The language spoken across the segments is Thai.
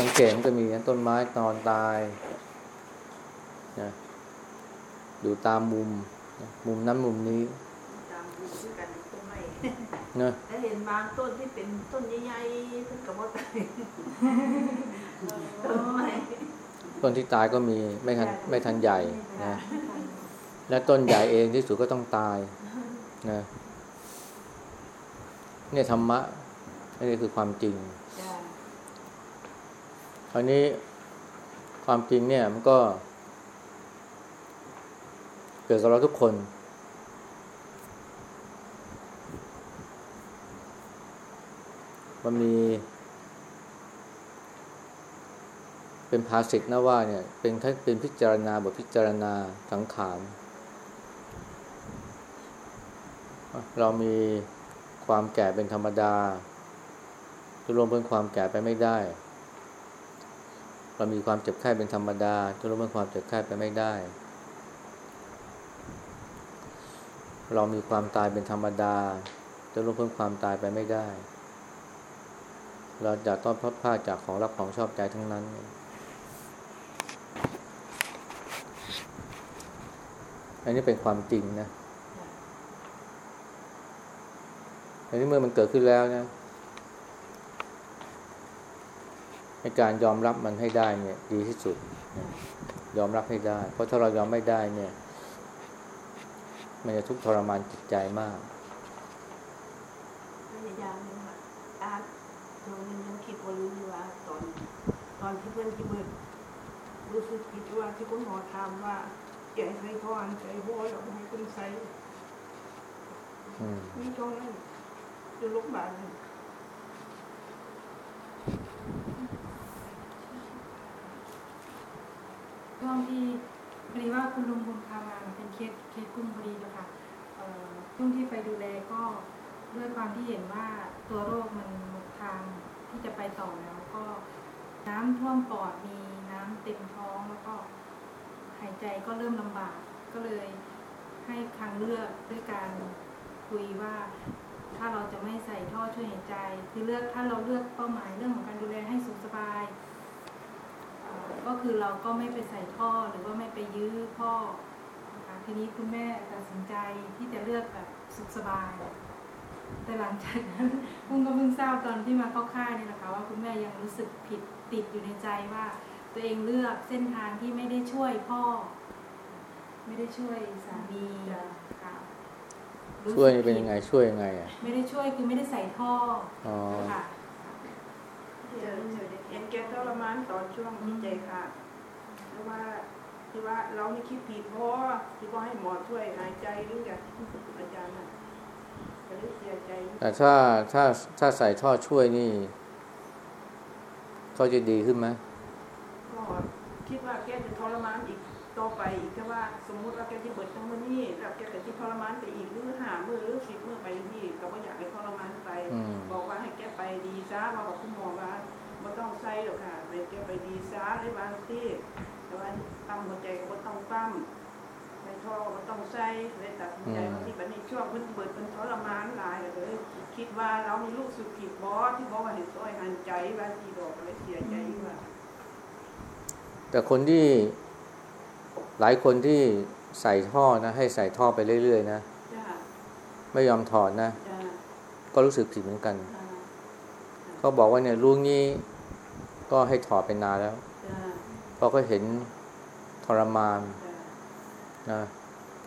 สังเกตมันก็มีต้นไม้นอนตายนะอยู่ตามมุมนะมุมนั้นมุมนี้ตามดูด้วยกันต้นไม้นะแล้วเห็นบางต้นที่เป็นต้นใหญ่ๆเพิ่นก็บ่ตายต้นไม้ต้นที่ตายก็มีไม่ทันไม่ทันใหญ่นะและต้นใหญ่เองที่สุดก็ต้องตายนะเนี่ยธรรมะนี่คือความจริงจ้ะค ราวนี้ความจริงเนี่ยมันก็ เกิดกับเราทุกคน มันมี เป็นภาษิตนะว่าเนี่ย เป็นแค่เป็นพิจารณาบทพิจารณาสังขารเรามีความแก่เป็นธรรมดาจะรวมเป็นความแก่ไปไม่ได้ เรามีความเจ็บไข้เป็นธรรมดาจะลดเมื่อความเจ็บไข้ไปไม่ได้ เรามีความตายเป็นธรรมดา จะลดเพิ่มความตายไปไม่ได้ เราจะต้องพลาดพลาจากของรักของชอบใจทั้งนั้น อันนี้เป็นความจริงนะอันนี้เมื่อมันเกิดขึ้นแล้วนะ ใน การยอมรับมันให้ได้เนี่ยดีที่สุด ยอมรับให้ได้ เพราะถ้าเรายอมไม่ได้เนี่ย มันจะทุกข์ทรมานจิตใจมากพยายามนึงว่าอาตรงนึงยังคิดว่ารู้ว่าตอนตอนที่เพิ่อนที่เบิดรู้สึกผิดว่าที่คุณหมอถามว่าอย่าให้ใส่ท่อนใส่หัวหรอกให้คุณใส่มีช่วงนั้นอยู่โรงพยาบาล ช่วงที่พอดีว่าคุณลุงบุญพามา เคสเคสกุ้งพอดีเจ้าค่ะช่วงที่ไปดูแลก็ด้วยความที่เห็นว่าตัวโรคมันหมดทางที่จะไปต่อแล้วก็น้ำท่วมปอดมีน้ำเต็มท้องแล้วก็หายใจก็เริ่มลำบากก็เลยให้ทางเลือกด้วยการคุยว่าถ้าเราจะไม่ใส่ท่อช่วยหายใจ คือเลือกถ้าเราเลือกเป้าหมายเรื่องของการดูแลให้สุขสบาย ก็คือเราก็ไม่ไปใส่ท่อหรือว่าไม่ไปยื้อพ่อ ทีนี้คุณแม่ตัดสินใจที่จะเลือกแบบสุขสบาย แต่หลังจากนั้นพุ่งก็เพิ่งทราบตอนที่มาเข้าค่ายเนี่ยนะคะว่าคุณแม่ยังรู้สึกผิดติดอยู่ในใจว่า ตัวเองเลือกเส้นทางที่ไม่ได้ช่วยพ่อ ไม่ได้ช่วยสามีค่ะรู้สึกช่วยนี่เป็นยังไงช่วยยังไงอะไม่ได้ช่วยคือไม่ได้ใส่ท่ออ๋อค่ะเจอเห็นแกทรมานตอนช่วงที่ใจขาดเพราะว่า ที่ว่าเรานี่คิดผิดเพราะที่ว่าให้หมอช่วยหายใจหรืออย่างอาจารย์น่ะก็เลยเสียใจแต่ถ้าถ้าถ้าใส่ท่อช่วยนี่เขาจะดีขึ้นไหมก็คิดว่าแกจะทรมานอีกต่อไปอีกแต่ว่าสมมุติว่าแกจะเบิดทั้งมื้อนี้แล้วแกก็จะทรมานไปอีกหรือหามื้อหรือสิบมื้อไปนี่ก็บ่อยากให้ทรมานไปอืมบอกว่าให้แกไปดีซะว่าบอกคุณหมอว่าไม่ต้องใส่หรอกค่ะให้แกไปดีซะได้บางที่แต่ว่าตั้มหัวใจก็บ่ต้องตั้มใส่ท่อก็บ่ต้องใส่เลยตัดสินใจว่าที่บัดนี้ช่วงเพิ่นเบิดเพิ่นทรมานหลายเลย คิดว่าเรามีลูกสุดผิดบ่ที่บอกว่าให้ซอยหันใจว่าที่ดอกก็เลยเสียใจว่าแต่คนที่หลายคนที่ใส่ท่อนะ ให้ใส่ท่อไปเรื่อยๆนะจ้าไม่ยอมถอดนะจ้าก็รู้สึกผิดเหมือนกันจ้าเขาบอกว่าเนี่ยรู้งี้ก็ให้ถอดไปนานแล้วจ้า เพราะก็เห็นทรมานนะ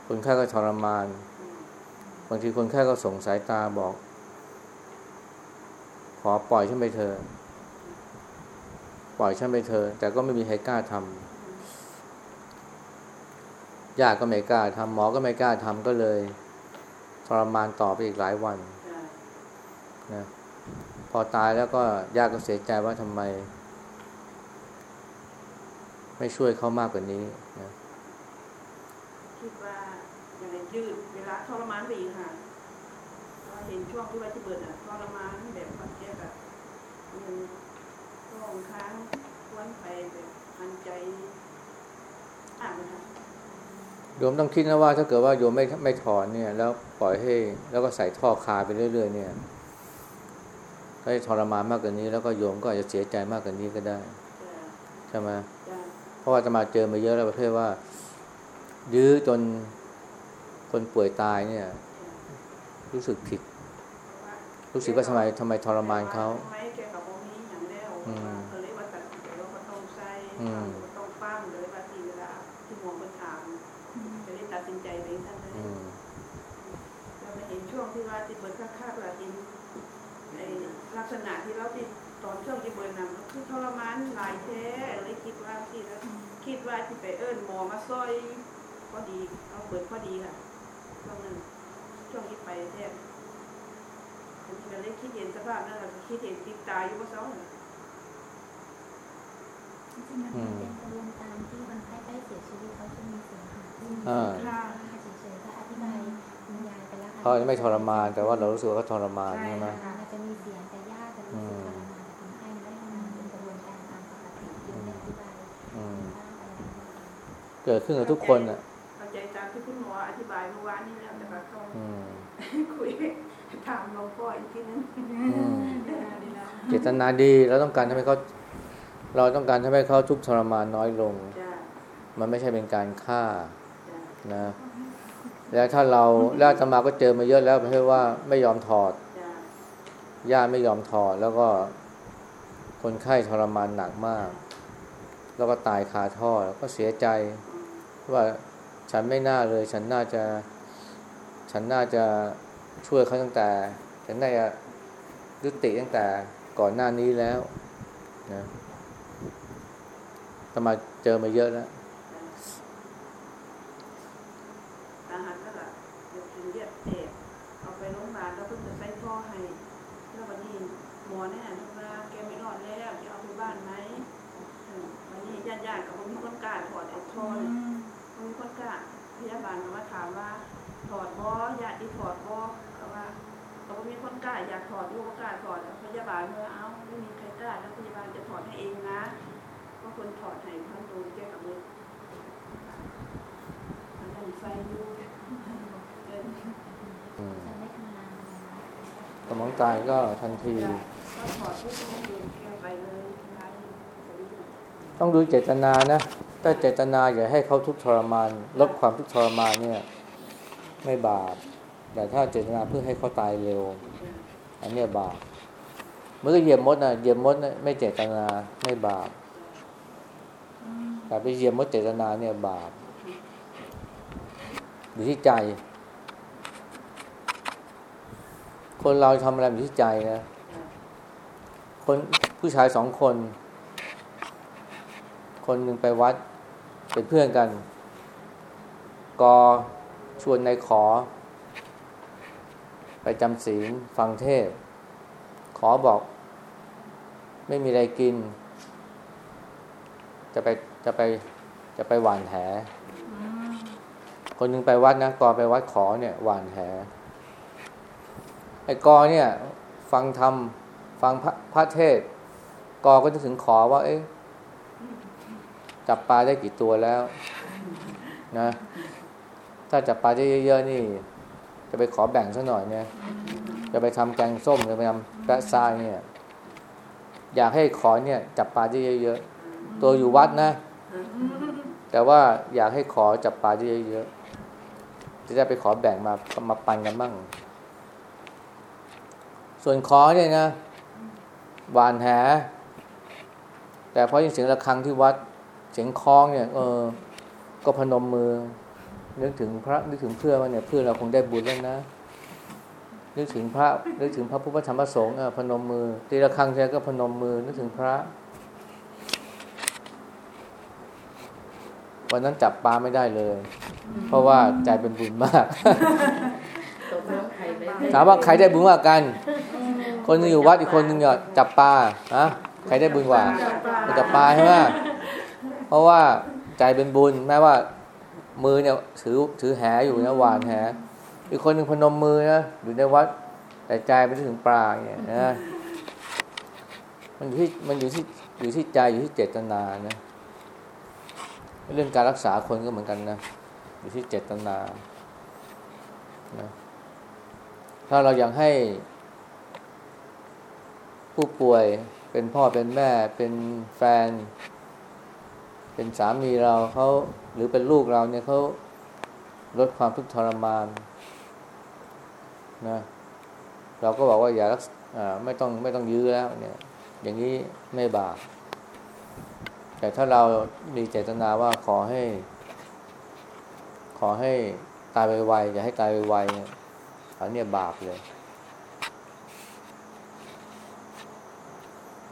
คนไข้ก็ทรมาน บางทีคนไข้ก็ส่งสายตาบอก ขอปล่อยฉันไปเถอะปล่อยฉันไปเถอะแต่ก็ไม่มีใครกล้าทำญาติก็ไม่กล้าทำหมอก็ไม่กล้าทำก็เลย ทรมานต่อไปอีกหลายวันนะพอตายแล้วก็ญาติก็เสียใจว่าทำไม ไม่ช่วยเขามากกว่านี้นะคิดว่าอย่างไรยืดเวลาทรมานไปอีกค่ะเพราะว่าเห็นช่วงที่ว่าที่เบิดอะทรมานแบบว่าแกแบบมันร้องค้างวันไปแบบหันใจอ่านนะคะโยมต้องคิดนะว่าถ้าเกิดว่าโยมไม่ไม่ถอนเนี่ย แล้วปล่อยให้ แล้วก็ใส่ท่อคาไปเรื่อยๆ เนี่ยถ้าทรมานมากกว่านี้ แล้วก็โยมก็อาจจะเสียใจมากกว่านี้ก็ได้จ้ะใช่ไหมจ้ะเพ ราะว่าอาจะมาเจอมาเยอะแล้วประเภทว่า ยื้อจนคนป่วยตายเนี่ย รู้สึกผิด รู้สึกว่าทำไมทำไมทรมานเขาทำไมแกกับบ่มีหยังแล้วอืมก็เลยว่าตัดสินใจว่าบ่ต้องใส่อืมบ่ต้องปั้มเลยว่าทีเวลาที่หมอเพิ่นถามก็เลยตัดสินใจไปซั่นเลยอืมเราไปเห็นช่วงที่ว่าติดเบิร์ดค่าๆว่าติดในลักษณะที่เราติดตอนช่วงที่เบิร์ดนำก็คือทรมานหลายแท้เลยคิดว่าที่แล้ว คิดว่าที่ไปเอิ้นหมอมาซอยพอดีเอาเบิร์ดพอดีค่ะช่วงนั้นช่วงที่ไปแท้ผมก็เลยคิดเห็นสภาพนั้นแล้วก็คิดเห็นติดตายอยู่ว่าเศร้าน่ะจริงๆมันเป็นกระบวนการที่คนไข้ใกล้เสียชีวิตเขาจะมีเสียงหาที่มีอ่าค่าเฉยๆก็อธิบายคุณยายไปแล้วค่ะเขาอาจจะไม่ทรมานแต่ว่าเรารู้สึกว่าเขาทรมานใช่ไหม เกิดขึ้นกับทุกคนอะเข้าใจตามที่คุณหมออธิบายเมื่อวานนี้แล้วแต่ว่าต้องอืมคุยถามหลวงพ่ออีกทีนึงอืมดีแล้วดีแล้วเจตนาดีเราต้องการทำให้เขาเราต้องการทำให้เขาทุกข์ทรมานน้อยลงจ้ามันไม่ใช่เป็นการฆ่าจ้านะ แล้วถ้าเราแล้วอาตมาก็เจอมาเยอะแล้วประเภทว่าไม่ยอมถอดจ้าญาติไม่ยอมถอดแล้วก็คนไข้ทรมานหนักมาก แล้วก็ตายคาท่อแล้วก็เสียใจ ว่าฉันไม่น่าเลย ฉันน่าจะ ฉันน่าจะช่วยเขาตั้งแต่ ฉันน่าจะยุติตั้งแต่ก่อนหน้านี้แล้วนะตมาเจอมาเยอะแล้ว อาหารก็แบบเดี๋ยวกินเลือดแตกเอาไปโรงพยาบาลแล้วเพิ่งจะใส่ท่อให้ แล้ววันนี้หมอเนี่ยว่าแกไม่รอดแล้วจะเอาไปบ้านไหมอืมวันนี้ญาติญาติๆกับผมมีคนกล้าถอดไอ้ท่อเนี่ยผมมีคนกล้าพยาบาลก็มาถามว่าถอดบ่ญาติที่ถอดบ่ก็ว่าเขาบ่มีคนกล้าอยากถอดลูกก็กล้าถอดพยาบาลเมื่อเอ้าไม่มีใครกล้าแล้วพยาบาลจะถอดให้เองนะก็คนถอดให้พันตูแกกับมือมันต้องใส่อยู่เออ อืม จะไม่ทำงาน สมองตายก็ทันที ก็ถอดปุ๊บก็โยนแก้วไปเลยท้ายจะได้ยิ นต้องดูเจตนานะ ถ้าเจตนาอย่าให้เขาทุกข์ทรมาน ลดความทุกข์ทรมานเนี่ย ไม่บาป แต่ถ้าเจตนาเพื่อให้เขาตายเร็ว อันเนี้ยบาปเมื่อเหยียบมดนะเหยียบมดนะไม่เจตนาไม่บาปแต่ไปเหยียบมดเจตนาเนี่ยบาปอยู่ที่ใจ คนเราทำอะไรอยู่ที่ใจนะคนผู้ชายสองคน คนหนึ่งไปวัด เป็นเพื่อนกัน กอชวนนายขอ ไปจำศีลฟังเทศ ขอบอก ไม่มีอะไรกิน จะไปจะไปจะไปหวานแหคนหนึ่งไปวัดนะกอไปวัดขอเนี่ยหวานแห ไอ้กอเนี่ย ฟังธรรมฟังพระพระเทศ กอก็จะถึงขอว่า เอ๊ะจับปลาได้กี่ตัวแล้ว นะ ถ้าจับปลาได้เยอะๆนี่ จะไปขอแบ่งสักหน่อยเนี่ยจะไปทำแกงส้มจะไปทำแปะซายเนี่ย อยากให้ขอเนี่ย จับปลาได้เยอะๆตัวอยู่วัดนะ แต่ว่าอยากให้ขอจับปลาได้เยอะๆจะได้ไปขอแบ่งมามาปันกันบ้าง ส่วนขอเนี่ยนะหวานแหแต่พอยินเสียงระฆังที่วัดเสียงคล้องเนี่ย เออ ก็พนมมือ นึกถึงพระนึกถึงเพื่อนว่าเนี่ยเพื่อนเราคงได้บุญแล้วนะนึกถึงพระนึกถึงพระพุทธธรรมพระสงฆ์เออพนมมือตีระฆังเสร็จก็พนมมือ นึกถึงพระ วันนั้นจับปลาไม่ได้เลย เพราะว่าใจเป็นบุญมากตกลงใครไม่ได้ถามว่าใครได้บุญกว่ากัน คนหนึงอยู่วัดอีกคนหนึงเนี่ยจับปลาฮะใครได้บุญกว่าจับปลาใช่ไหมเพราะว่าใจเป็นบุญแม้ว่า มือเนี่ยถือถือแหอยู่นะหวานแหอีกคนหนึ่งพนมมือนะอยู่ในวัด แต่ใจไปถึงปลาเนี่ยนะมันอยู่ที่มันอยู่ที่อยู่ที่ใจอยู่ที่เจตนานะเรื่องการรักษาคนก็เหมือนกันนะอยู่ที่เจตนานะถ้าเราอยากให้ ผู้ป่วย เป็นพ่อเป็นแม่ เป็นแฟน เป็นสามีเราเขาหรือเป็นลูกเราเนี่ยเขาลดความทุกข์ทรมานนะเราก็บอกว่าอย่ารักไม่ต้องไม่ต้องยื้อแล้วเนี่ย อย่างนี้ไม่บาปแต่ถ้าเรามีเจตนาว่าขอให้ ขอให้ตายไวๆอย่าให้ตายไวๆเนี่ยอันนี้บาปเลย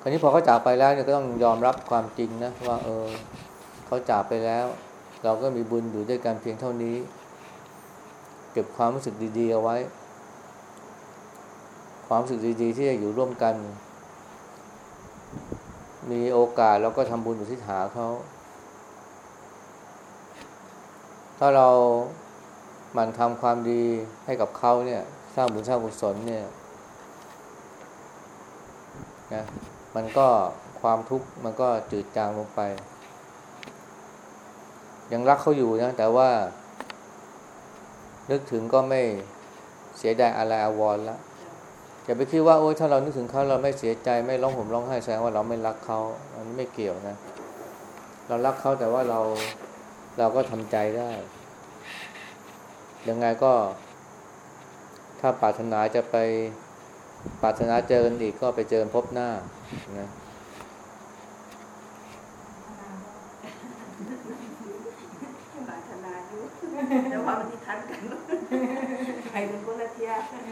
ราวนี้พอเขาจากไปแล้วเนี่ยก็ต้องยอมรับความจริงนะว่า เออเขาจากไปแล้ว เราก็มีบุญอยู่ด้วยกันเพียงเท่านี้ เก็บความรู้สึกดีๆเอาไว้ ความรู้สึกดีๆ ที่จะอยู่ร่วมกัน มีโอกาสเราก็ทำบุญอุทิศหาเขาถ้าเราหมั่นทำความดีให้กับเขาเนี่ย สร้างบุญสร้างกุศลเนี่ยนะ มันก็ความทุกข์มันก็จืดจางลงไป ยังรักเขาอยู่นะ แต่ว่า นึกถึงก็ไม่เสียดายอะไรอาวรณ์ละอย่าไปคิดว่าโอ๊ยถ้าเรานึกถึงเขาเราไม่เสียใจไม่ร้องห่มร้องไห้แสดงว่าเราไม่รักเขาอันนี้ไม่เกี่ยวนะ เรารักเขาแต่ว่าเราเราก็ทำใจได้ ยังไงก็ ถ้าปรารถนาจะไปปรารถนาเจอกันอีกก็ไปเจอกันพบหน้า นะปรารถนาอยู่แต่ว่ามันที่ทันกันใครเป็นคนละเทียทัน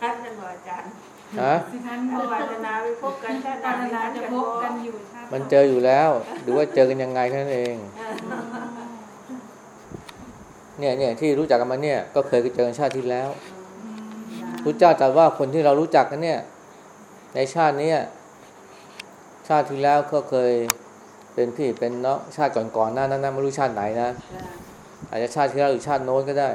ทันกันบ่อาจารย์ฮะสิท่านปบอกรารถนาไปพบกันชาติปรารถนาทัจะกันพบ่บกันอยู่ชาติมันเจออยู่แล้วหรือว่าเจอกันยังไงแค่นั้นเอง เนี่ยเนี่ยที่รู้จักกันมาเนี่ย ก็เคยเจอกันชาติที่แล้ว พุทธเจ้าตรัสว่าคนที่เรารู้จักกันเนี่ย ในชาตินี้ชาติที่แล้วก็เคยเป็นพี่เป็นน้องชาติก่อนๆหน้านั้นนะไม่รู้ชาติไหนนะอาจจะชาติที่แล้วหรือชาติโน้นก็ได้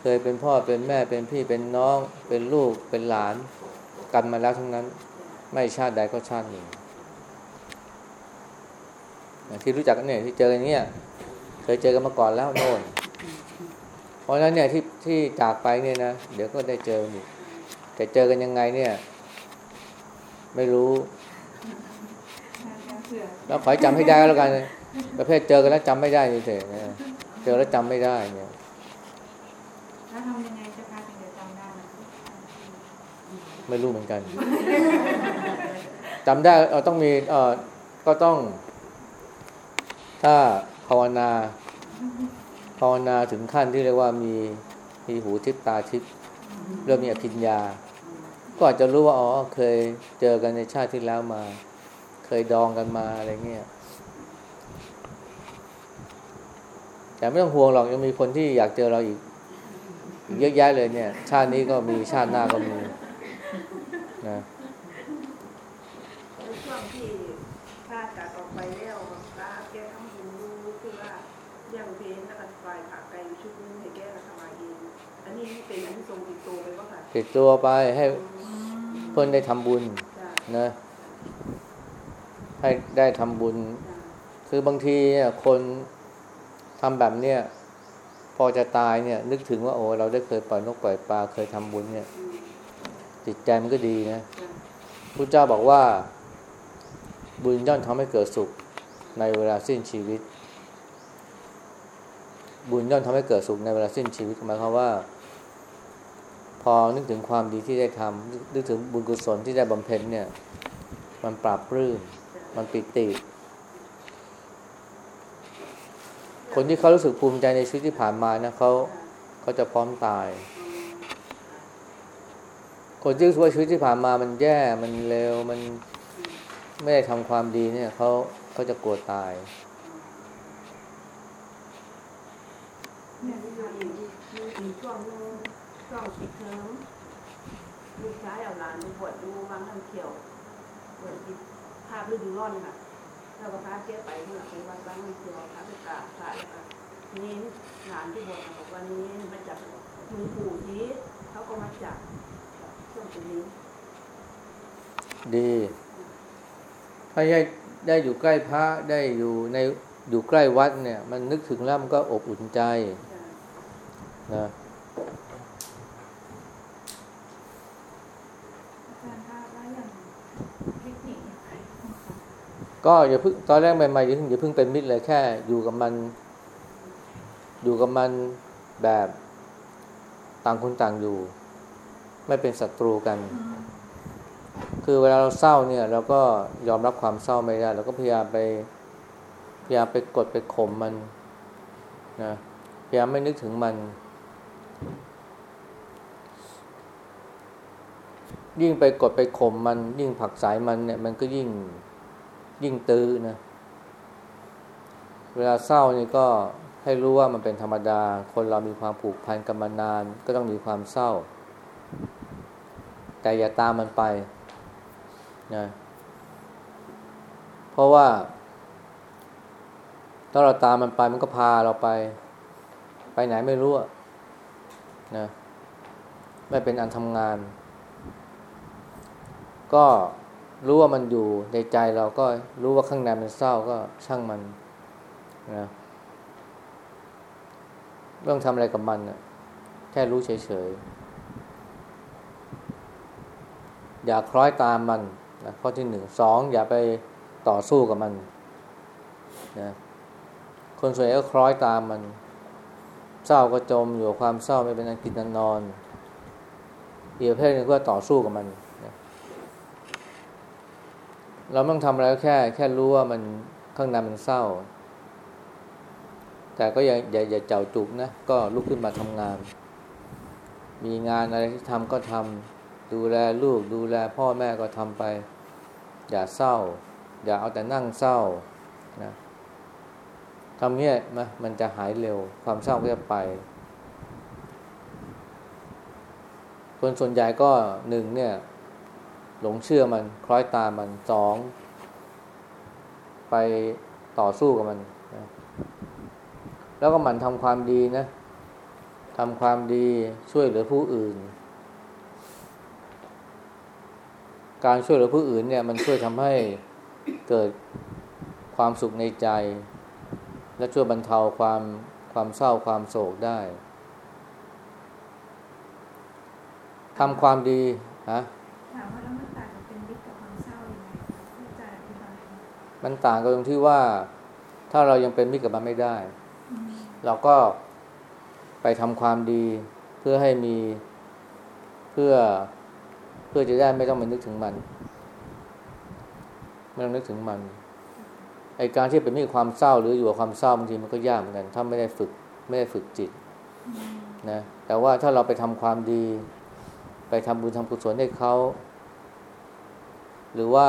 เคยเป็นพ่อเป็นแม่เป็นพี่เป็นน้อง เป็นลูกเป็นหลานกันมาแล้วทั้งนั้น ไม่ชาติใดก็ชาติหนึ่งที่รู้จักกันเนี่ยที่เจอกันเนี่ย เคยเจอกันมาก่อนแล้วโน่น เพราะฉะนั้นเนี่ยที่ที่จากไปเนี่ยนะเดี๋ยวก็ได้เจอกันอีกแต่เจอกันยังไงเนี่ย ไม่รู้ แล้วขอให้จำให้ได้แล้วกัน ประเภทเจอกันแล้วจำไม่ได้เฉยๆนะเจอแล้วจำไม่ได้เนี่ยแล้วทำยังไงจะพาถึงจะจำได้ไม่รู้เหมือนกันจำได้เออต้องมีเออก็ต้อง ถ้าภาวนา ภาวนาถึงขั้นที่เรียกว่ามีมีหูทิพตาทิพเริ่มมีอภิญญา ก็อาจจะรู้ว่าอ๋อเคยเจอกันในชาติที่แล้วมา เคยดองกันมาอะไรเงี้ยแต่ไม่ต้องห่วงหรอกยังมีคนที่อยากเจอเราอีกอีกเยอะแยะเลยเนี่ย ชาตินี้ก็มีชาติหน้าก็มีนะ ในช่วงที่พาตัดออกไปแล้วตาแกทำบุญรู้คือว่าเลี้ยงเพลแล้วก็ฝ่ายผักไก่ชุดนึงให้แกละถวายเองอันนี้เป็นอันที่ทรงติดตัวไปว่าค่ะ ติดตัวไปให้เพื่อนได้ทำบุญนะให้ได้ทำบุญ คือบางทีคนทำแบบเนี้ยพอจะตายเนี่ย นึกถึงว่าโอ้เราได้เคยปล่อยนกปล่อยปลาเคยทำบุญเนี่ย จิตใจมันก็ดีนะจ้ะพระเจ้าบอกว่า บุญย่อมทำให้เกิดสุขในเวลาสิ้นชีวิต บุญย่อมทำให้เกิดสุขในเวลาสิ้นชีวิตหมายความว่า พอนึกถึงความดีที่ได้ทำนึกถึงบุญกุศลที่ได้บำเพ็ญเนี่ย มันปราบปลื้มมันปิติ คนที่เขารู้สึกภูมิใจในชีวิตที่ผ่านมานะเขาเขาจะพร้อมตาย คนที่รู้สึกว่าชีวิตที่ผ่านมามันแย่มันเลวมันไม่ได้ทำความดีเนี่ยเขาเขาจะกลัวตาย ช่วงปิดเทอมลูกชายเอาหลานไปบวชดูวังน้ำเขียวบวชที่ภาพฤดูร้อนค่ะแล้วก็พาแกไปเมื่อไปวัดบางน้ำเขียวพาไปกราบพระนี่หลานที่บวชบอกว่านี้มาจากมือปู่ยีเขาก็มาจากช่วงตรงนี้ดี ถ้าได้ได้อยู่ใกล้พระได้อยู่ในอยู่ใกล้วัดเนี่ย มันนึกถึงแล้วมันก็อบอุ่นใจนะ ก็อย่าเพิ่งตอนแรกใหม่ๆอย่าเพิ่งอย่าเพิ่งเป็นมิตรเลยแค่ อยู่กับมัน อยู่กับมันแบบต่างคนต่างอยู่ ไม่เป็นศัตรูกัน คือเวลาเราเศร้าเนี่ยเราก็ยอมรับความเศร้าไม่ได้เราก็พยายามไปพยายามไปกดไปข่มมันนะพยายามไม่นึกถึงมัน ยิ่งไปกดไปข่มมัน ยิ่งผลักสายมันเนี่ย มันก็ยิ่ง ยิ่งตื้อนะ เวลาเศร้านี่ก็ให้รู้ว่ามันเป็นธรรมดา คนเรามีความผูกพันกันมานาน ก็ต้องมีความเศร้า แต่อย่าตามมันไปนะเพราะว่า ถ้าเราตามมันไปมันก็พาเราไป ไปไหนไม่รู้นะไม่เป็นอันทำงาน ก็ รู้ว่ามันอยู่ในใจเราก็รู้ว่าข้างในมันเศร้าก็ช่างมันนะไม่ต้องทำอะไรกับมันนะแค่รู้เฉยๆ อย่าคล้อยตามมันนะข้อที่หนึ่งสองอย่าไปต่อสู้กับมันนะคนส่วนใหญ่ก็คล้อยตามมัน เศร้าก็จมอยู่ความเศร้าไม่เป็นอันกินอันนอนอีกประเภทหนึงก็ต่อสู้กับมัน เราไม่ต้องทำอะไรก็แค่ แค่รู้ว่ามันข้างในมันเศร้า แต่ก็อย่าอย่าอย่าเจ้าจุกนะ ก็ลุกขึ้นมาทำงาน มีงานอะไรที่ทำก็ทำดูแลลูกดูแลพ่อแม่ก็ทำไป อย่าเศร้า อย่าเอาแต่นั่งเศร้านะทำเนี้ยนะมันจะหายเร็ว ความเศร้าก็จะไปคนส่วนใหญ่ก็หนึ่งเนี่ย หลงเชื่อมัน คล้อยตามมันสอง ไปต่อสู้กับมันนะแล้วก็หมันทำความดีนะทำความดีช่วยเหลือผู้อื่น การช่วยเหลือผู้อื่นเนี่ย มันช่วยทำให้เกิดความสุขในใจ และช่วยบรรเทาความความเศร้าความโศกได้ทำความดีฮะ มันต่างกันตรงที่ว่าถ้าเรายังเป็นมิตรกับมันไม่ได้ เราก็ไปทำความดีเพื่อให้มีเพื่อเพื่อจะได้ไม่ต้องไปนึกถึงมันไม่ต้องนึกถึงมันไอการที่เป็นมิตรกับความเศร้าหรืออยู่กับความเศร้าบางทีมันก็ยากเหมือนกัน ถ้าไม่ได้ฝึกไม่ได้ฝึกจิตนะแต่ว่าถ้าเราไปทำความดี ไปทำบุญทำกุศลให้เขา หรือว่า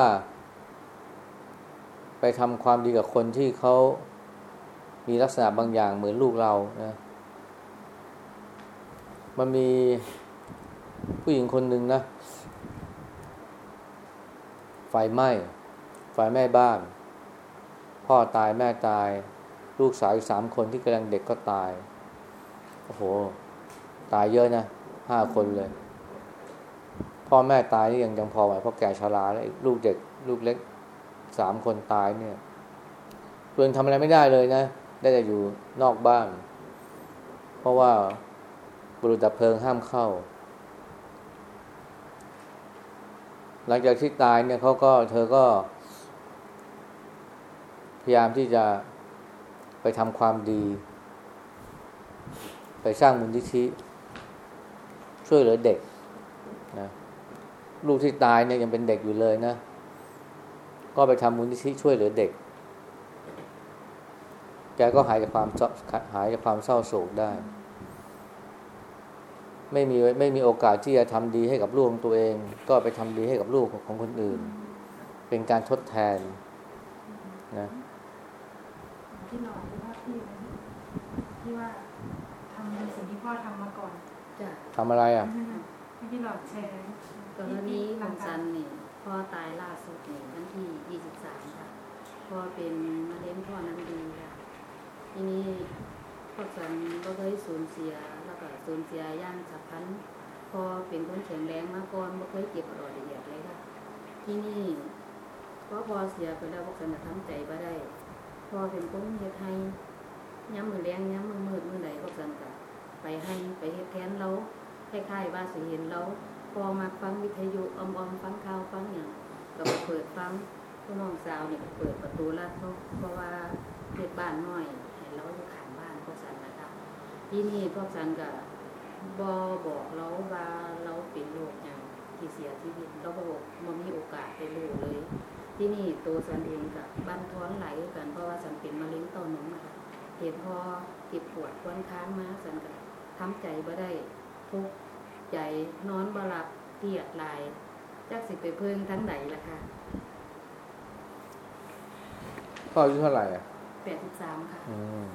ไปทำความดีกับคนที่เขามีลักษณะบางอย่างเหมือนลูกเรานะมันมีผู้หญิงคนหนึ่งนะ ไฟไหม้ไฟไหม้บ้าน พ่อตายแม่ตาย ลูกสาวอีกสามคนที่กำลังเด็กก็ตาย โอ้โห ตายเยอะนะห้าคนเลย พ่อแม่ตายนี่ยังยังพอไหวเพราะแก่ชราแล้วลูกเด็ก ลูกเล็ก สามคนตายเนี่ยตัวเองทำอะไรไม่ได้เลยนะ ได้แต่อยู่นอกบ้าน เพราะว่าบุรุษดับเพลิงห้ามเข้า หลังจากที่ตายเนี่ยเขาก็เธอก็ พยายามที่จะไปทำความดี ไปสร้างมูลนิธิช่วยเหลือเด็กนะลูกที่ตายเนี่ยยังเป็นเด็กอยู่เลยนะ ก็ไปทำมูลนิธิช่วยเหลือเด็ก แกก็หายจากความเศร้าหายจากความเศร้าโศกได้ ไม่มีไม่มีโอกาสที่จะทำดีให้กับลูกของตัวเอง ก็ไปทำดีให้กับลูกของคนอื่น เป็นการทดแทนนะที่หลอดหรือว่าที่ที่ว่าทำในสิ่งที่พ่อทำมาก่อนจ้ะทำอะไรอะให้พี่หลอดแชร์กรณีของซันนี่ พ่อตายล่าสุดเนี่วันที่ 23 ค่ะ พ่อเป็นมะเร็งพ่อน้ำดีค่ะ ทีนี้พ่อซันก็เคยสูญเสียแล้วก็สูญเสียย่างฉับพลันพ่อเป็นคนแข็งแรงมาก่อนไม่เคยเจ็บอร่อยละเอียดเลยค่ะ ที่นี่พอพ่อเสียไปแล้วพ่อซันทำใจบ่ได้พ่อเป็นคนเฮ็ดให้ย้ำมือแรงย้ำมือมืดมือไหนพ่อซันก็ไปให้ไปเฮ็ดแทนเราคล้ายๆว่าสิเห็นเรา พอมาฟังวิทยุอมอมๆฟังข่าวฟังอย่างก็เปิดฟังผู้น้องสาวเนี่ยเปิดประตูลัดเพราะเพราะว่าเด็กบ้านน้อยเห็นเราอยู่ขางบ้านพวกฉันนะคะที่นี่พวกฉันก็บอบอกเราว่าเราเป็นโรคอย่างที่เสียชีวิตเราบอกมันมีโอกาสไปรู้เลย ที่นี่ตัวฉันเองกับบันท้อนไหลากันเพราะว่าฉันเป็นมะเร็งเต้านมนะคะเห็นพอเจ็บปวดควนค้างมาฉันก็ทำใจบ่ได้ทุก ใจ นอนบ่หลับเครียดหลาย จักสิไปเพิ่งทั้งไหนล่ะค่ะพ่ออายุเท่าไหร่อะแปดสิบสามค่ะอืม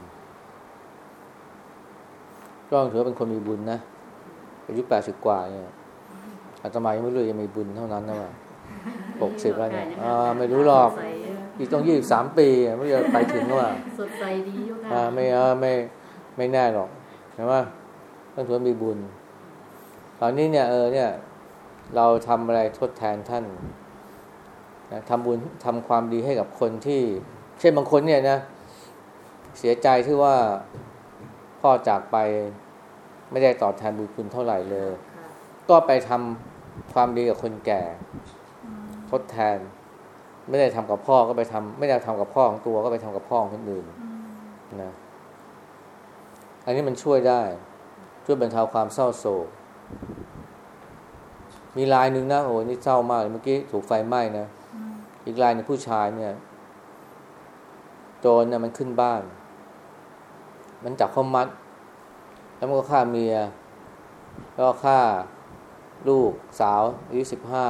ก็ถือว่าเป็นคนมีบุญนะอายุแปดสิบกว่าเนี่ยอาตมายังไม่รู้ยังมีบุญเท่านั้นนะว่าหกสิบแล้วเนี่ยอ่าไม่รู้หรอกสดใสอีกต้องยี่สิบสามปีอะไม่จะไปถึงก็ว่าสดใสดีอยู่ค่ะอ่าไม่เออไม่ไม่แน่หรอกใช่ไหมต้องถือว่ามีบุญ ตอนนี้เนี่ยเออเนี่ย เราทำอะไรทดแทนท่านนะทำบุญทำความดีให้กับคนที่ เช่นบางคนเนี่ยนะ เสียใจที่ว่าพ่อจากไปไม่ได้ตอบแทนบุญคุณเท่าไหร่เลย ก็ไปทำความดีกับคนแก่ ทดแทน ไม่ได้ทำกับพ่อก็ไปทำไม่ได้ทำกับพ่อของตัวก็ไปทำกับพ่อของคนอื่นนะอันนี้มันช่วยได้ ช่วยบรรเทาความเศร้าโศก มีรายหนึ่งนะโอ้โหนี่เศร้ามากเลยเมื่อกี้ถูกไฟไหม้นะอีกรายหนึงผู้ชายเนี่ยโจรเนี่ยมันขึ้นบ้าน มันจับเขามัด แล้วมันก็ฆ่าเมีย แล้วก็ฆ่าลูกสาวอายุสิบห้า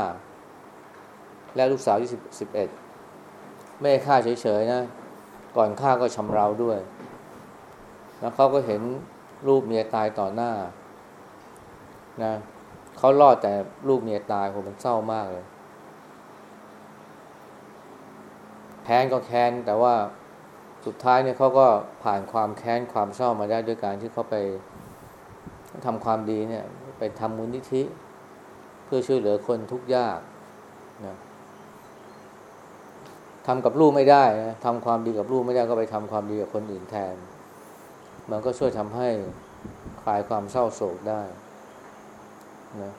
และลูกสาวอายุสิบสิบเอ็ดไม่ได้ฆ่าเฉยๆนะ ก่อนฆ่าก็ชำเราด้วย แล้วเขาก็เห็นลูกเมียตายต่อหน้า นะเขารอดแต่ลูกเมียตายโหมันเศร้ามากเลยแค้นก็แค้นแต่ว่าสุดท้ายเนี่ยเขาก็ผ่านความแค้นความเศร้ามาได้ด้วยการที่เขาไปทำความดีเนี่ย ไปทำมูลนิธิ เพื่อช่วยเหลือคนทุกข์ยากนะทำกับลูกไม่ได้นะทำความดีกับลูกไม่ได้ก็ไปทำความดีกับคนอื่นแทน มันก็ช่วยทำให้คลายความเศร้าโศกได้ นะ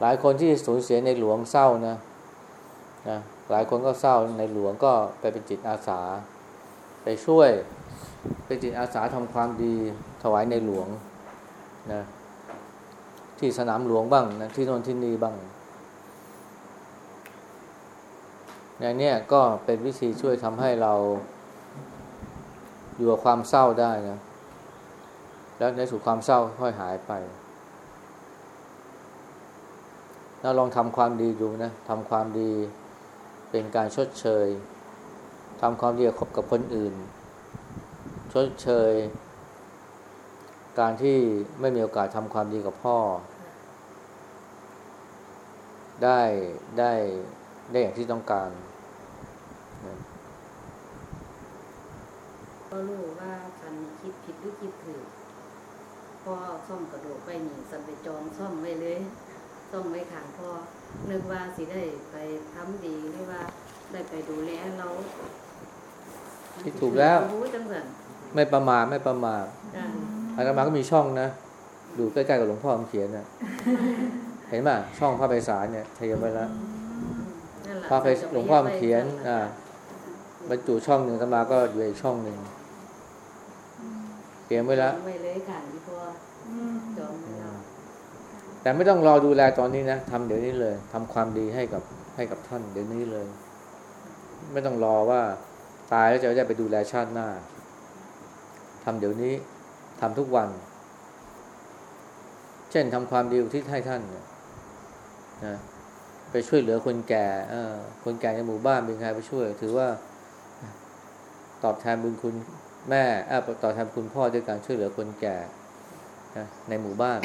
หลายคนที่สูญเสียในหลวงเศร้านะนะหลายคนก็เศร้าในหลวงก็ไปเป็นจิตอาสา ไปช่วยเป็นจิตอาสาทำความดีถวายในหลวงนะที่สนามหลวงบ้างนะที่โน่นที่นี่บ้างอย่างเนี้ยก็เป็นวิธีช่วยทำให้เราอยู่กับความเศร้าได้นะ แล้วในสุดความเศร้าค่อยหายไป แล้วลองทำความดีดูนะทำความดีเป็นการชดเชยทำความดีกับกับคนอื่น ชดเชย การที่ไม่มีโอกาสทำความดีกับพ่อ ได้ได้ได้อย่างที่ต้องการก็รู้ว่าฉันคิดผิดหรือคิดถูกพอเอซ่อมกระโดดไปนี่ฉันไปจองซ่อมไว้เลย ซ่อมไว้ขางพ่อนึกว่าสิได้ไปทำดีหรือว่าได้ไปดูแลเราคิดถูกแล้วรู้จังสันไม่ประมาทไม่ประมาทจ้ะอาตมาก็มีช่องนะดูใกล้ๆกับหลวงพ่อคำเขียนนะเห็นป่ะช่องพระไพศาลเนี่ยเทยไว้แล้วนั่นล่ะพระไพหลวงพ่อคำเขียน อ่าบรรจุช่องหนึ่งอาตมาก็อยู่อีกช่องหนึ่งเตรียมไว้แล้ว แต่ไม่ต้องรอดูแลตอนนี้นะทำเดี๋ยวนี้เลยทำความดีให้กับให้กับท่าน เดี๋ยวนี้เลย ไม่ต้องรอว่า ตายแล้วจะได้ไปดูแลชาติหน้าทำเดี๋ยวนี้ทำทุกวัน เช่นทำความดีที่ให้ท่านนะไปช่วยเหลือคนแก่เออคนแก่ในหมู่บ้านเป็นใครไปช่วย ถือว่า ตอบแทนบุญคุณแม่อตอบแทนคุณพ่อด้วยการช่วยเหลือคนแก่ในหมู่บ้าน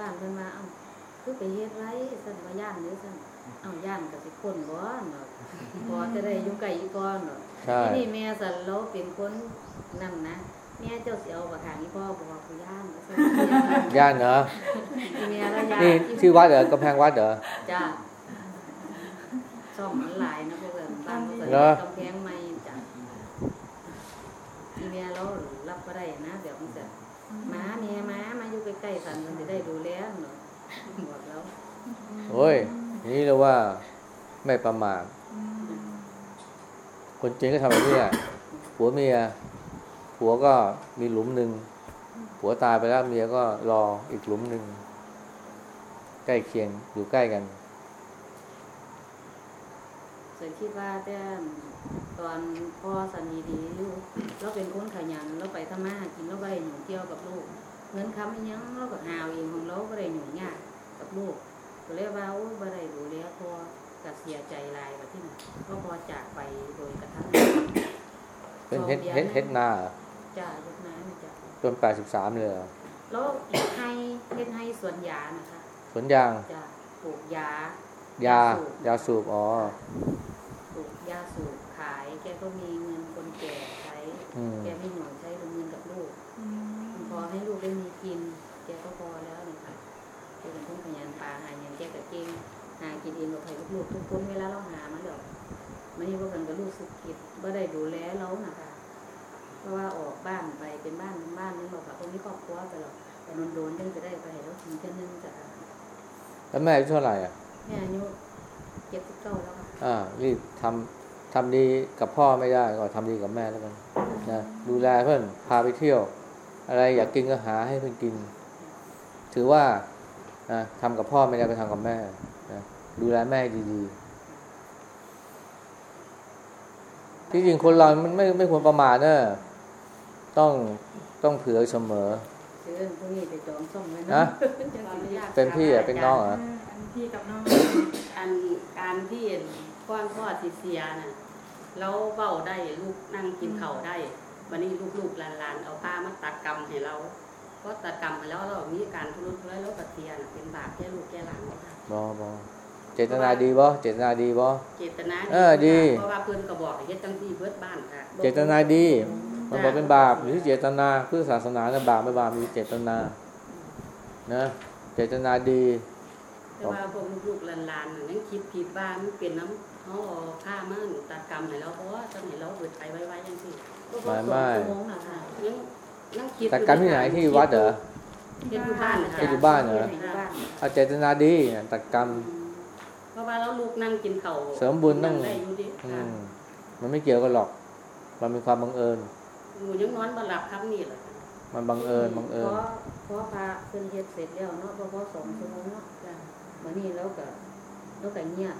บ้านเพิ่นมาเอ้าคือไปเฮ็ดไรสั่นว่าย่านเด้อสั่นเอ้าย่านก็สิคนบ่เนาะพอจะได้อยู่ไกลอีกก่อนเนาะใช่ที่นี่แม่สั่นเราเป็นคนนั่นนะแม่เจ้าสิเอาบักหางอีพ่อบอกว่ากูย่านว่าซั่นย่านเหรออีแม่ละย่านนี่ที่วัดเหรอกำแพงวัดเหรอจ้าซ่อมมันหลายนะเพื่อนบ้านเพื่อนเหรอกำแพงใหม่จ้ะอีแม่เรารับบ่ได้นะเดี๋ยวมันจะ ม้าเมียหมามาอยู่ใกล้ๆกันมันจะได้ดูแลเนาะบอกแล้วโอ้ยนี่เราว่าไม่ประมาทคนจีนก็ทำแบบนี้ผัวเมียผัวก็มีหลุมหนึ่งผัวตายไปแล้วเมียก็รออีกหลุมหนึ่งใกล้เคียงอยู่ใกล้กันเคยคิดว่าแต่ ตอนพ่อสันดีดีๆลูกเราเป็นคนขยันเราไปทำมาหากินเราไปหนุ่มเที่ยวกับลูก เงินคำอิหยังเราก็หาวเองของเราก็ได้หนุ่มยากกับลูกก็เลยว่าโอ้บ่ได้ดูแลพ่อก็เสียใจหลายแบบที่นี่เพราะพ่อจากไปโดยกระทันหันเป็นเฮ็ดเฮ็ดเฮ็ดนาเหรอจ้ายุคนั้นนะจ้ะจนแปดสิบสามเลยเหรอแล้วเฮ็ดให้เฮ็ดให้สวนยานะคะ สวนยางจ้ะปลูกยายาสูบยาสูบอ๋อปลูกยาสูบขายแกก็มีเงินคนแก่ใช้ อืมแกไม่หน่วยใช้ลงเงินกับลูกอืมพอให้ลูกได้มีกินแกก็พอแล้วนี่ค่ะแกเป็นคนขยันปลาหาอย่างแกก็เก่งหากินเองกับใครลูกๆทุกคนเวลาเราหามาแล้วมันนี่ว่ากันก็รู้สึกผิดว่าได้ดูแลเรานะคะเพราะว่าออกบ้านไปเป็นบ้านบ้านนึงเราค่ะคนนี้ครอบครัวไปหรอกแต่นนโดนยังจะได้ไปให้เรากินเท่านึงจ้ะแล้วแม่อายุเท่าไหร่อะแม่อายุเจ็ดสิบเก้าแล้วค่ะอ่ารีบทำ ทำดีกับพ่อไม่ได้ก็ทำดีกับแม่แล้วกันนะดูแลเพื่อนพาไปเที่ยว อะไรอยากกินก็หาให้เพื่อนกิน ถือว่านะทำกับพ่อไม่ได้ก็ทำกับแม่นะดูแลแม่ดีๆที่จริงคนเรามันไม่ไม่ควรประมาทเนอะต้องต้องเผื่อเสมอเชิญพวกนี้ไปจองส่งไว้ฮะนะจังสิได้เป็นพี่อะเป็นน้องเหรอเอออันนี้พี่กับน้องอันการที่ พ่อพ่อสิเสียน่ะเราเบ้าได้ลูกนั่งกินเข่าวได้ วันนี้ลูกๆหลานๆเอาผ้ามาตัดกรรมให้เราก็ตัดกรรมให้แล้วเรามีการทุรุทุร้ายแล้วก็เสียน่ะเป็นบาปแก่ลูกแก่หลานเราค่ะบอบอเจตนาดีบ่เจตนาดีบ่เจตนาเออดีเพราะว่าเพิ่นก็บอกให้เฮ็ดจังซี่เบิดบ้านค่ะเจตนาดีมันบอกเป็นบาปอยู่ที่เจตนาเพื่อศาสนานะบาปไม่บาปมีเจตนานะเจตนาดีแต่ว่าพวกลูกๆหลานๆน่ะยังคิดผิดว่ามันเป็นน้ำ เขาเอาผ้ามาตัดกรรมให้เราเพราะว่าต้องให้เราเบิดไปไว้ๆจังซี่ก็พอสองชั่วโมงนะคะยังยังคิดแต่การที่ไหนที่วัดเหรอเฮ็ดอยู่บ้านค่ะเฮ็ดอยู่บ้านเหรอฮ็ดอยู่บ้านเอาเจตนาดีตัดกรรมเพราะว่าเราลูกนั่งกินเขาวเสริมบุญต้องได้อยู่ดิอืค่ะมมันไม่เกี่ยวกันหรอก มันเป็นความบังเอิญหนูยังนอนบ่หลับครับนี่แหละค่ะมันบังเอิญบังเอิเพญราะเพราะพระเพิ่นเฮ็ดเสร็จแล้วเนาะเพราะพอสองชั่วโมงเนาะจ้ะวันนี้เราก็เราก็เงียบ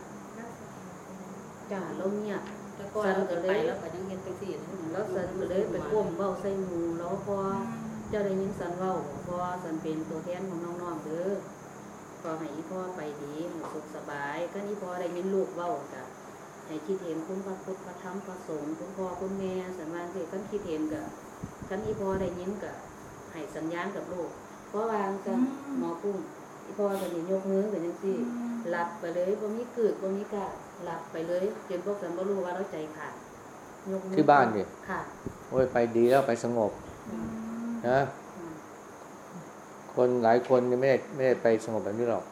จ้าเราเงียบแต่ก่อนเราเกิดไปแล้วก็ยังเฮ็ดจังซี่นะแล้วสันก็เลยไปก้มเบ้าใส่หมูแล้วพอเจ้าได้ยินสันเว้าพอสันเป็นตัวแทนของน้องๆเด้อขอให้อีพ่อไปดีให้สุขสบายก็นี่พ่อได้ยินลูกเว้าจ้ะให้คิดเห็นคุณพระพุทธพระธรรมพระสงฆ์คุณพ่อคุณแม่สันวาสิกันคิดเห็นก็กันอีพ่อได้ยินก็ให้สัญญาณกับลูกเพราะวางจังหมอกุ้งอีพ่อก็นี่ยกมือเป็นจังซี่หลับไปเลยบ่มีกึกบ่มีกะ หลับไปเลยจนพวกฉันบ่รู้ว่าเราใจขาดยกมือที่บ้านดิค่ะโอ้ยไปดีแล้วไปสงบอืมนะอืมคนหลายคนนี่ไม่ได้ไม่ได้ไปสงบแบบนี้หรอก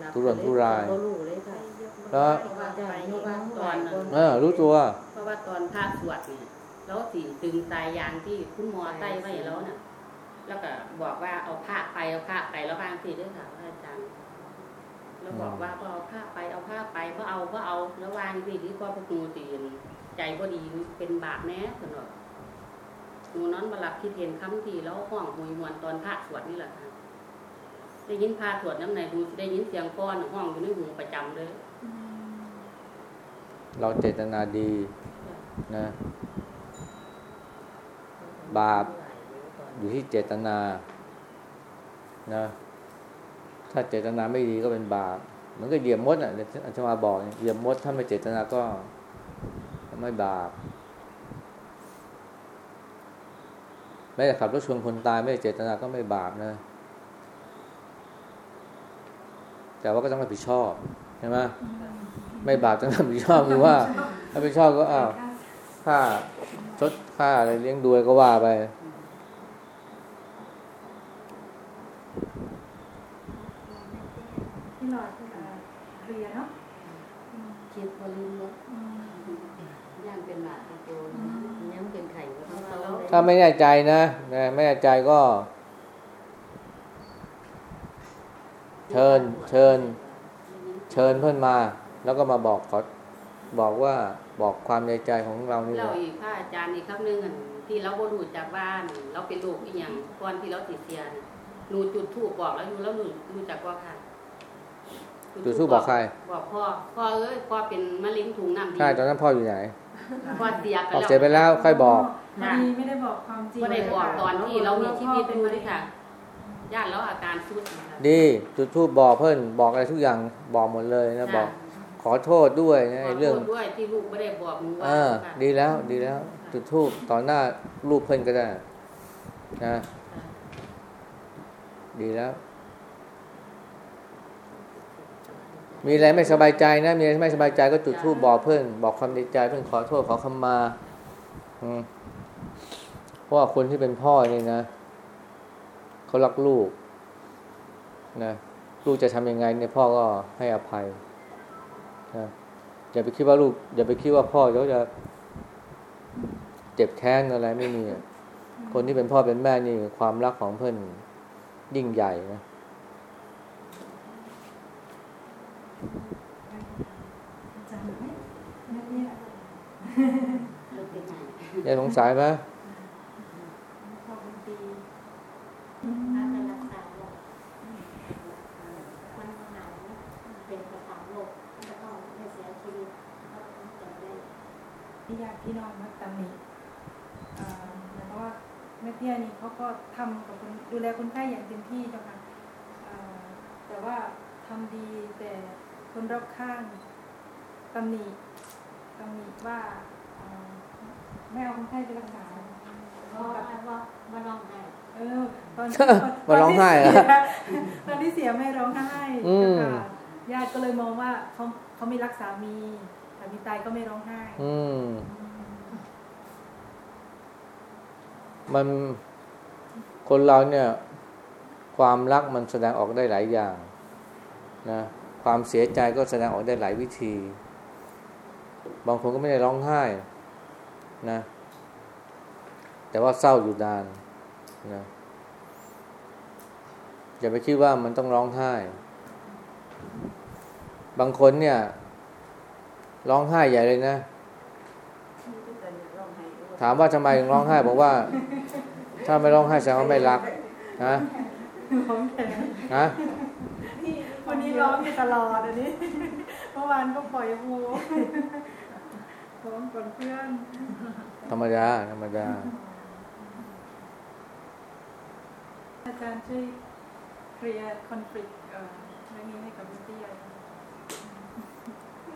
หลับทุรนทุรายบ่รู้เลยค่ะแล้วเพราะว่าจ้ะไปยนี่กว่ามือตไหอว้นก่อนเออรู้ตัว เพราะว่าตอนพระสวดเนี่ยเราสิตึงสายยางที่คุณหมอใต้ไว้แล้วน่ะ แล้วก็บอกว่าเอาผ้าไปเอาผ้าไปแล้วบางทีด้วยค่ะพระอาจารย์ แล้วบอกว่าพอเอาผ้าไปเอาผ้าไปเพราะเอาเพราะเอาแล้ววางสิที่ก็ประตูตีนใจก็ดีเป็นบาปแน่สนอหนูนอนมาหลับคิดเห็นคำทีแล้วห้องหวยมวนตอนพระสวดนี่แหละค่ะได้ยินพระสวดน้ำไหนดูสิได้ยินเสียงก้อนห้องอยู่ในหูประจำเลยอืมเราเจตนาดีนะ บาปอยู่ที่เจตนานะ ถ้าเจตนาไม่ดีก็เป็นบาปมันก็เหยียบมดอะเดี๋ยวอาจารย์มาบอกเหยียบมดถ้าไม่เจตนาก็ไม่บาปไม่แต่ขับรถชนคนตายไม่ได้เจตนาก็ไม่บาปนะ แต่ว่าก็ต้องรับผิดชอบใช่ไหมไม่บาปต้องรับผิดชอบคือว่ารับผิดชอบก็อ้าวค่าชดค่าอะไรเลี้ยงดูก็ว่าไป หลอดเอ่อเคลียร์เนาะอืมคิดบ่ลืมเนาะอืมย่างเป็นบาปเป็นโจรยังเป็นไข่ก็ต้องเราได้ถ้าไม่แน่ใจนะนะไม่แน่ใจก็ เชิญ เชิญ เชิญเพื่อนมา แล้วก็มาบอกขอบอกว่าบอกความในใจของเรานี่แหเราละอีกค่ะอาจารย์อีกคำหนึงอันที่เราบ่รู้จากบ้าน เราเป็นลูกอีหยังก่อนที่เราติดเสียน่ะหนูจุดธูปบอกแล้วอยู่แล้วหนูรู้จักว่าค่ะ จุดทูบบอกใคร บอกพ่อ พ่อเอ้ย พ่อเป็นมะเร็งถุงน้ำดีใช่ ตอนนั้นพ่ออยู่ไหน พ่อเสียไปออกแล้วเสียไปแล้วค่อยบอกพอดีไม่ได้บอกความจริงบ่ได้บอกตอนที่เรามีชีวิตอยู่เลเลยค่ะ ญาติแล้วอาการสุดนะคะดีจุดทูบบอกเพื่อนบอกอะไรทุกอย่างบอกหมดเลยนะบอก ขอโทษด้วยนะขไอ้อเรื่องโทษด้วยที่ลูกไม่ได้บอกหนูเอว่าอค่ะดีแล้วดีแล้ว จุดทูบต่อหน้ารูปเพื่อนก็ได้นะ ดีแล้ว มีอะไรไม่สบายใจนะ มีอะไรไม่สบายใจก็จุดธูปบอกเพื่อน บอกความในใจเพื่อนขอโทษขอคำมาเพราะว่าคนที่เป็นพ่อนี่นะเขารักลูกนะลูกจะทำยังไงเนี่ยพ่อก็ให้อภัยนะอย่าไปคิดว่าลูก อย่าไปคิดว่าพ่อเขาจะเจ็บแค้นอะไรไม่มีคนที่เป็นพ่อเป็นแม่นี่ความรักของเพื่อนยิ่งใหญ่นะ อา จารย์ไหมนักเนี่ยลูกเป็นไงยายสงสัยไหมขอบคุณดีถ้าจะรักษาโรคมันหายเป็นกระถางโรคแล้วก็ไม่เสียชีวิตก็ต้องจำได้พี่ญาติพี่น้องมาตำหนิเอ่อเพราะว่าแม่เตี้ยนี่เขาก็ทำกับคนดูแลคนไข้อย่างเต็มที่เจ้าค่ะเอ่อแต่ว่าทำดีแต่ คนรอบข้างตำหนิตำหนิว่าเอ่อไม่เอาคนไข้ไปรักษาเพราะว่ามาลองให้เออตอนมาร้องไห้เหรอตอนที่เสียไม่ร้องไห้อืมเจ้าค่ะญาติก็เลยมองว่าเขาเขาไม่รักสามีสามีตายก็ไม่ร้องไห้อืมมันคนเราเนี่ย ความรักมันแสดงออกได้หลายอย่าง นะ ความเสียใจก็แสดงออกได้หลายวิธี บางคนก็ไม่ได้ร้องไห้นะ แต่ว่าเศร้าอยู่นานนะอย่าไปคิดว่ามันต้องร้องไห้ บางคนเนี่ย ร้องไห้ใหญ่เลยนะ ถามว่าทำไมถึงร้องไห้บอกว่า ถ้าไม่ร้องไห้แสดงว่าไม่รักนะนะ วันนี้ร้องอยู่ตลอดอันนี้ เมื่อวานก็ปล่อยโฮร้องก่อนเพื่อน ธรรมดา ธรรมดา อาจารย์ช่วยเคลียร์คอนฟ lict เอ่อเรื่องนี้ให้กับพี่เตี้ย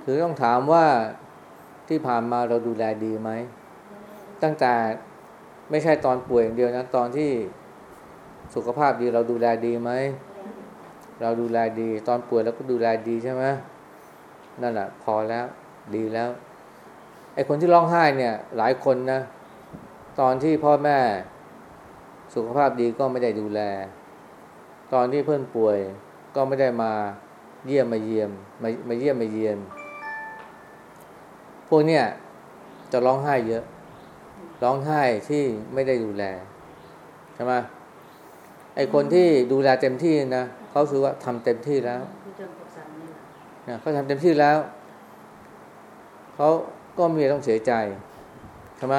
คือต้องถามว่าที่ผ่านมาเราดูแลดีไหม ตั้งแต่ไม่ใช่ตอนป่วยอย่างเดียวนะ ตอนที่สุขภาพดีเราดูแลดีไหม เราดูแลดี ตอนป่วยเราก็ดูแลดีใช่ไหมนั่นแหละพอแล้วดีแล้วไอ้คนที่ร้องไห้เนี่ย หลายคนนะ ตอนที่พ่อแม่สุขภาพดีก็ไม่ได้ดูแล ตอนที่เพื่อนป่วยก็ไม่ได้มาเยี่ยมมาเยี่ยมมามาเยี่ยมมาเยียนพวกเนี้ยจะร้องไห้เยอะ ร้องไห้ที่ไม่ได้ดูแลใช่ไหมไอคนที่ดูแลเต็มที่นะ เขาคือว่าทำเต็มที่แล้วผู้เจ้ากับสันนี่แหละนะเขาทำเต็มที่แล้วเขาก็มีต้องเสียใจใช่ไหม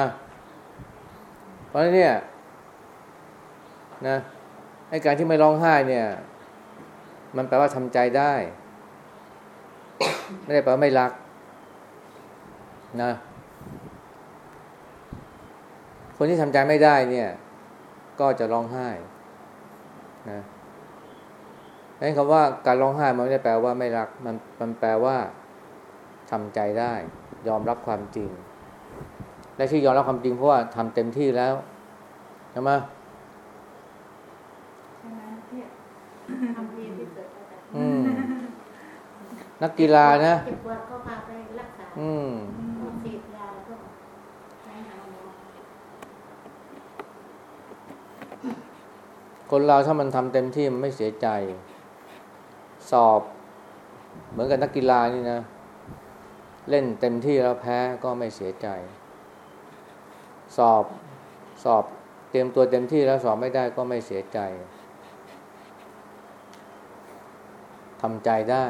เพราะฉะนั้นเนี่ยนะไอการที่ไม่ร้องไห้เนี่ย มันแปลว่าทำใจได้ ไม่ได้แปลว่าไม่รัก นะ คนที่ทำใจไม่ได้เนี่ย ก็จะร้องไห้นะ นั่นคำว่าการร้องไห้มันไม่ได้แปลว่าไม่รัก มันมันแปลว่าทำใจได้ ยอมรับความจริง และที่ยอมรับความจริงเพราะว่าทำเต็มที่แล้วใช่ไหมใช่ไหมพี่ทำดีที่สุดแล้วกันอืมนักกีฬานะเจ็บปวดก็พาไปรักษาอืมฉีดยาแล้วก็ไปหาหมอคนเราถ้ามันทำเต็มที่มันไม่เสียใจ สอบ เหมือนกับนักกีฬานี่นะ เล่นเต็มที่แล้วแพ้ก็ไม่เสียใจ สอบสอบเตรียมตัวเต็มที่แล้วสอบไม่ได้ก็ไม่เสียใจทำใจได้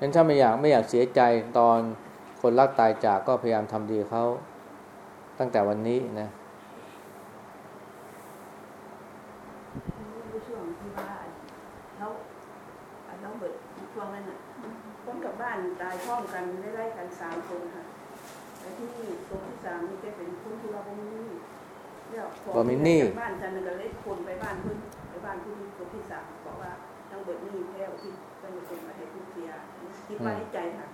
งั้นถ้าไม่อยากไม่อยากเสียใจตอนคนรักตายจากก็พยายามทำดีเขาตั้งแต่วันนี้นะ ในช่วงที่ว่าเขาเขาเบิดช่วงนั้นน่ะคนกับบ้านตายพร้อม กันไล่ๆกันสามคนค่ะแต่ที่นี่ตัวที่สามนี่แกเป็นคนที่ว่าบ่มีหนี้แล้วพอบ่มีหนี้จากบ้านฉันนึงก็เลยคนไปบ้านเพิ่นไปบ้านผู้ตัวที่สามบอกว่าทั้งเบิดหนี้แพ้วที่เป็นคนมาให้ผู้เคลียร์คิดไว้ในใจค่ะ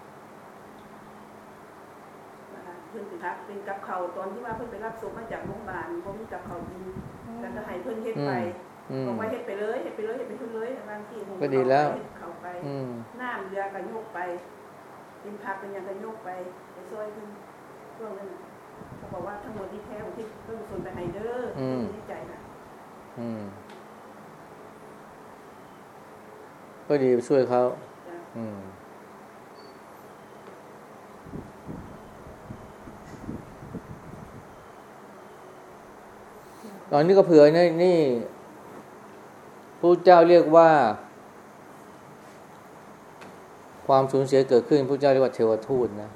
นะคะเพิ่นสิทักเป็นกับเขาวตอนที่ว่าเพิ่นไปรับศพมาจากโรงพยาบาลบ่มีกับเขาวกินแล้วก็ให้เพิ่นเฮ็ดไปอืมบอกว่าเฮ็ดไปเลยเฮ็ดไปเลยเฮ็ดไปเพิ่นเลยบางทีหมู่ก็ดีแล้วเฮ็ดเขาไปอืมน้ำเรือก็ยกไป เป็นผักเป็นหยังก็ยกไปไปซอยเพิ่นช่วงนั้นน่ะเขาบอกว่าทั้งหมดที่แท้ที่เพิ่นส่วนไปให้เด้ออมในใจน่ะอืมก็ดีช่วยเขาจ้ะอืมตอนนี้ก็เผื่อนี่นี่พระเจ้าเรียกว่า ความสูญเสียเกิดขึ้นพระเจ้าเรียกว่าเทวทูตนะ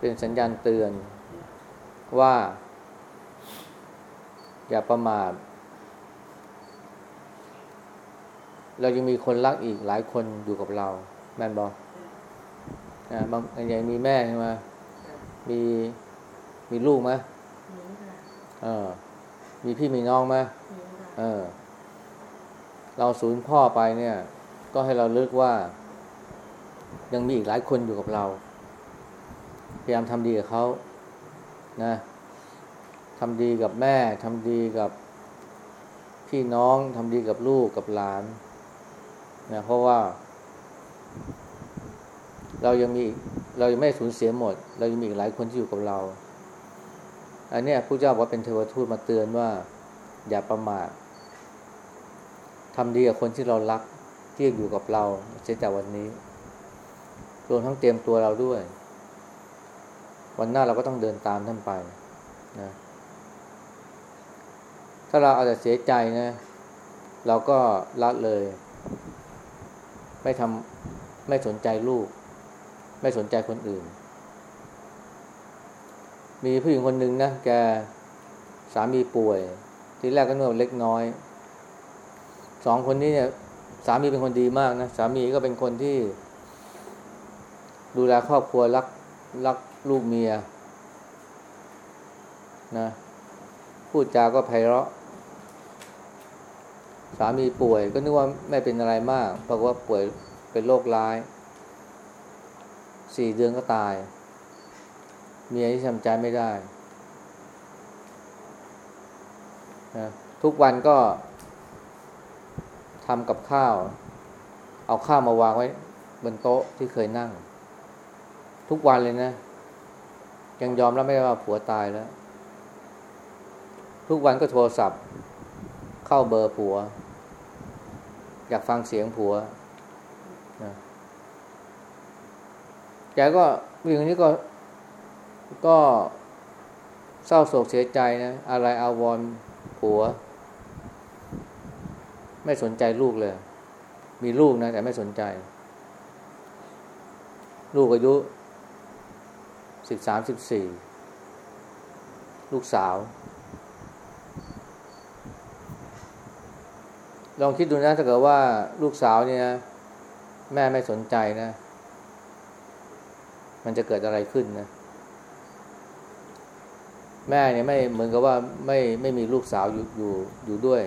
เป็นสัญญาณเตือนว่า อย่าประมาทเรายังมีคนรักอีกหลายคนอยู่กับเรา แม่นบอกนะบางอย่างมีแม่ใช่ไหมมีมีลูกไหมนี้ค่ะเออ มีพี่มีน้องไหมนี้ค่ะเออ เราสูญพ่อไปเนี่ย ก็ให้เราเลิกว่า ยังมีอีกหลายคนอยู่กับเรา พยายามทำดีกับเขานะทำดีกับแม่ทำดีกับพี่น้องทำดีกับลูกกับหลานนะเพราะว่า เรายังมีเรายังไม่สูญเสียหมด เรายังมีอีกหลายคนที่อยู่กับเรา อันนี้พระเจ้าบอกว่าเป็นเทวทูตมาเตือนว่า อย่าประมาททำดีกับคนที่เรารักที่อยู่กับเราเสียแต่วันนี้ รวมทั้งเตรียมตัวเราด้วย วันหน้าเราก็ต้องเดินตามท่านไปนะถ้าเราเอาแต่เสียใจนะ เราก็ละเลย ไม่ทำไม่สนใจลูก ไม่สนใจคนอื่น มีผู้หญิงคนหนึ่งนะ แกสามีป่วย ทีแรกก็นึกว่าเล็กน้อย สองคนนี้เนี่ย สามีเป็นคนดีมากนะ สามีก็เป็นคนที่ ดูแลครอบครัวรักรักลูกเมียนะพูดจาก็ไพเราะ สามีป่วยก็นึกว่าไม่เป็นอะไรมากปรากฏว่าป่วยเป็นโรคร้ายสี่เดือนก็ตาย เมียที่ทำใจไม่ได้นะทุกวันก็ทำกับข้าว เอาข้าวมาวางไว้บนโต๊ะที่เคยนั่ง ทุกวันเลยนะ ยังยอมรับไม่ได้ว่าผัวตายแล้ว ทุกวันก็โทรศัพท์ เข้าเบอร์ผัว อยากฟังเสียงผัวนะแกก็ผู้หญิงนี้ก็ ก็เศร้าโศกเสียใจนะ อะไรอาวรผัว ไม่สนใจลูกเลย มีลูกนะ แต่ไม่สนใจ ลูกอายุ สิบสามสิบสี่ลูกสาว ลองคิดดูนะถ้าเกิดว่าลูกสาวเนี่ยนะแม่ไม่สนใจนะ มันจะเกิดอะไรขึ้นนะ แม่เนี่ยไม่เหมือนกับว่าไม่ไม่มีลูกสาวอยู่อยู่อยู่ด้วย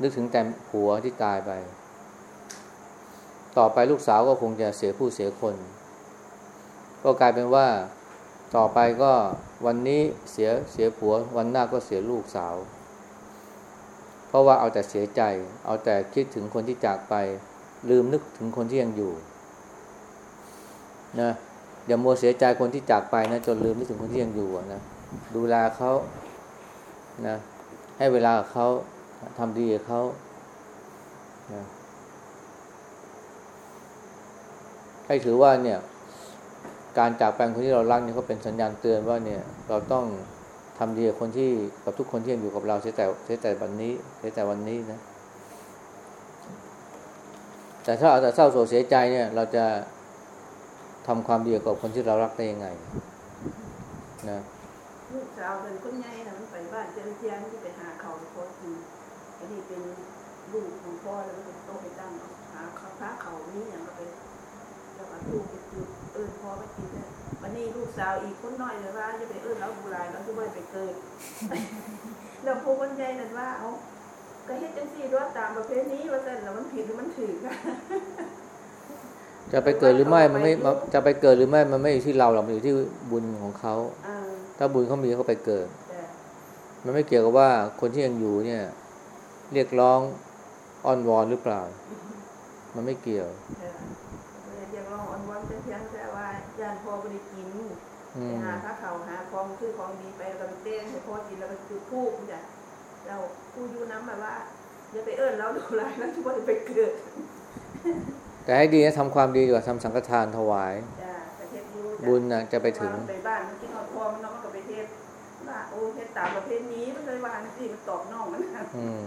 นึกถึงแต่ผัวที่ตายไป ต่อไปลูกสาวก็คงจะเสียผู้เสียคน ก็กลายเป็นว่าต่อไปก็วันนี้เสียเสียผัว วันหน้าก็เสียลูกสาว เพราะว่าเอาแต่เสียใจ เอาแต่คิดถึงคนที่จากไป ลืมนึกถึงคนที่ยังอยู่นะอย่ามัวเสียใจคนที่จากไปนะจนลืมนึกถึงคนที่ยังอยู่นะดูแลเขานะให้เวลาเขาทำดีกับเขานะให้ถือว่าเนี่ย การจากไปคนที่เรารักเนี่ยก็เป็นสัญญาณเตือนว่าเนี่ยเราต้องทำดีกับคนที่กับทุกคนที่ยังอยู่กับเราเสียแต่เสียแต่วันนี้เสียแต่วันนี้นะ แต่ถ้าเอาแต่เศร้าโศกเสียใจเนี่ย เราจะทำความดีกับคนที่เรารักได้ยังไง นะลูกสาวเป็นคนใหญ่นะมันไปบ้านเจริญเทียนที่ไปหาเขาโคตรกินอันนี้เป็นลูกของพ่อแล้วมันเป็นโตไปตั้งหาเขาพระเขานี่อย่างก็ไปแล้วก็ลูก เอิญพ่อไปกินเนี่ยวันนี้ลูกสาวอีกคนน้อยเลยว่าจะไปเอิญเราบูรายเราจะไม่ไปเกิดแล้วพวกคนใหญ่นั่นว่าเอาก็เฮ็ดจังซี่ด้วยตามประเพณีว่าซั่นแล้วมันผิดหรือมันถูกอะจะไปเกิดหรือไม่มันไม่มันจะไปเกิดหรือไม่มันไม่อยู่ที่เราหรอกมันอยู่ที่บุญของเขาอ่าถ้าบุญเขามีเขาไปเกิดแต่มันไม่เกี่ยวกับว่าคนที่ยังอยู่เนี่ย เรียกร้องอ้อนวอนหรือเปล่า มันไม่เกี่ยว ไปมหาพระเขาหาของคือของดีไปแล้วก็ไปเต้นให้พ่อกินแล้วก็จุดธูปจ้ะเราผู้อยู่น้ำแบบว่าอย่าไปเอิ้นเราดูไรแล้วทุกวันไปเกิด แต่ให้ดีนะทำความดีดีกว่าทำสังฆทานถวายจ้ะแต่เฮ็ดอยู่จ้ะบุญน่ะจะไปถึงว่าไปบ้านมันกินหอดพ่อมันเนาะมันก็ไปเฮ็ดว่าโอ้เฮ็ดตามประเพณีมันเลยว่าจังซี่มันตอบน้องมันนะอืม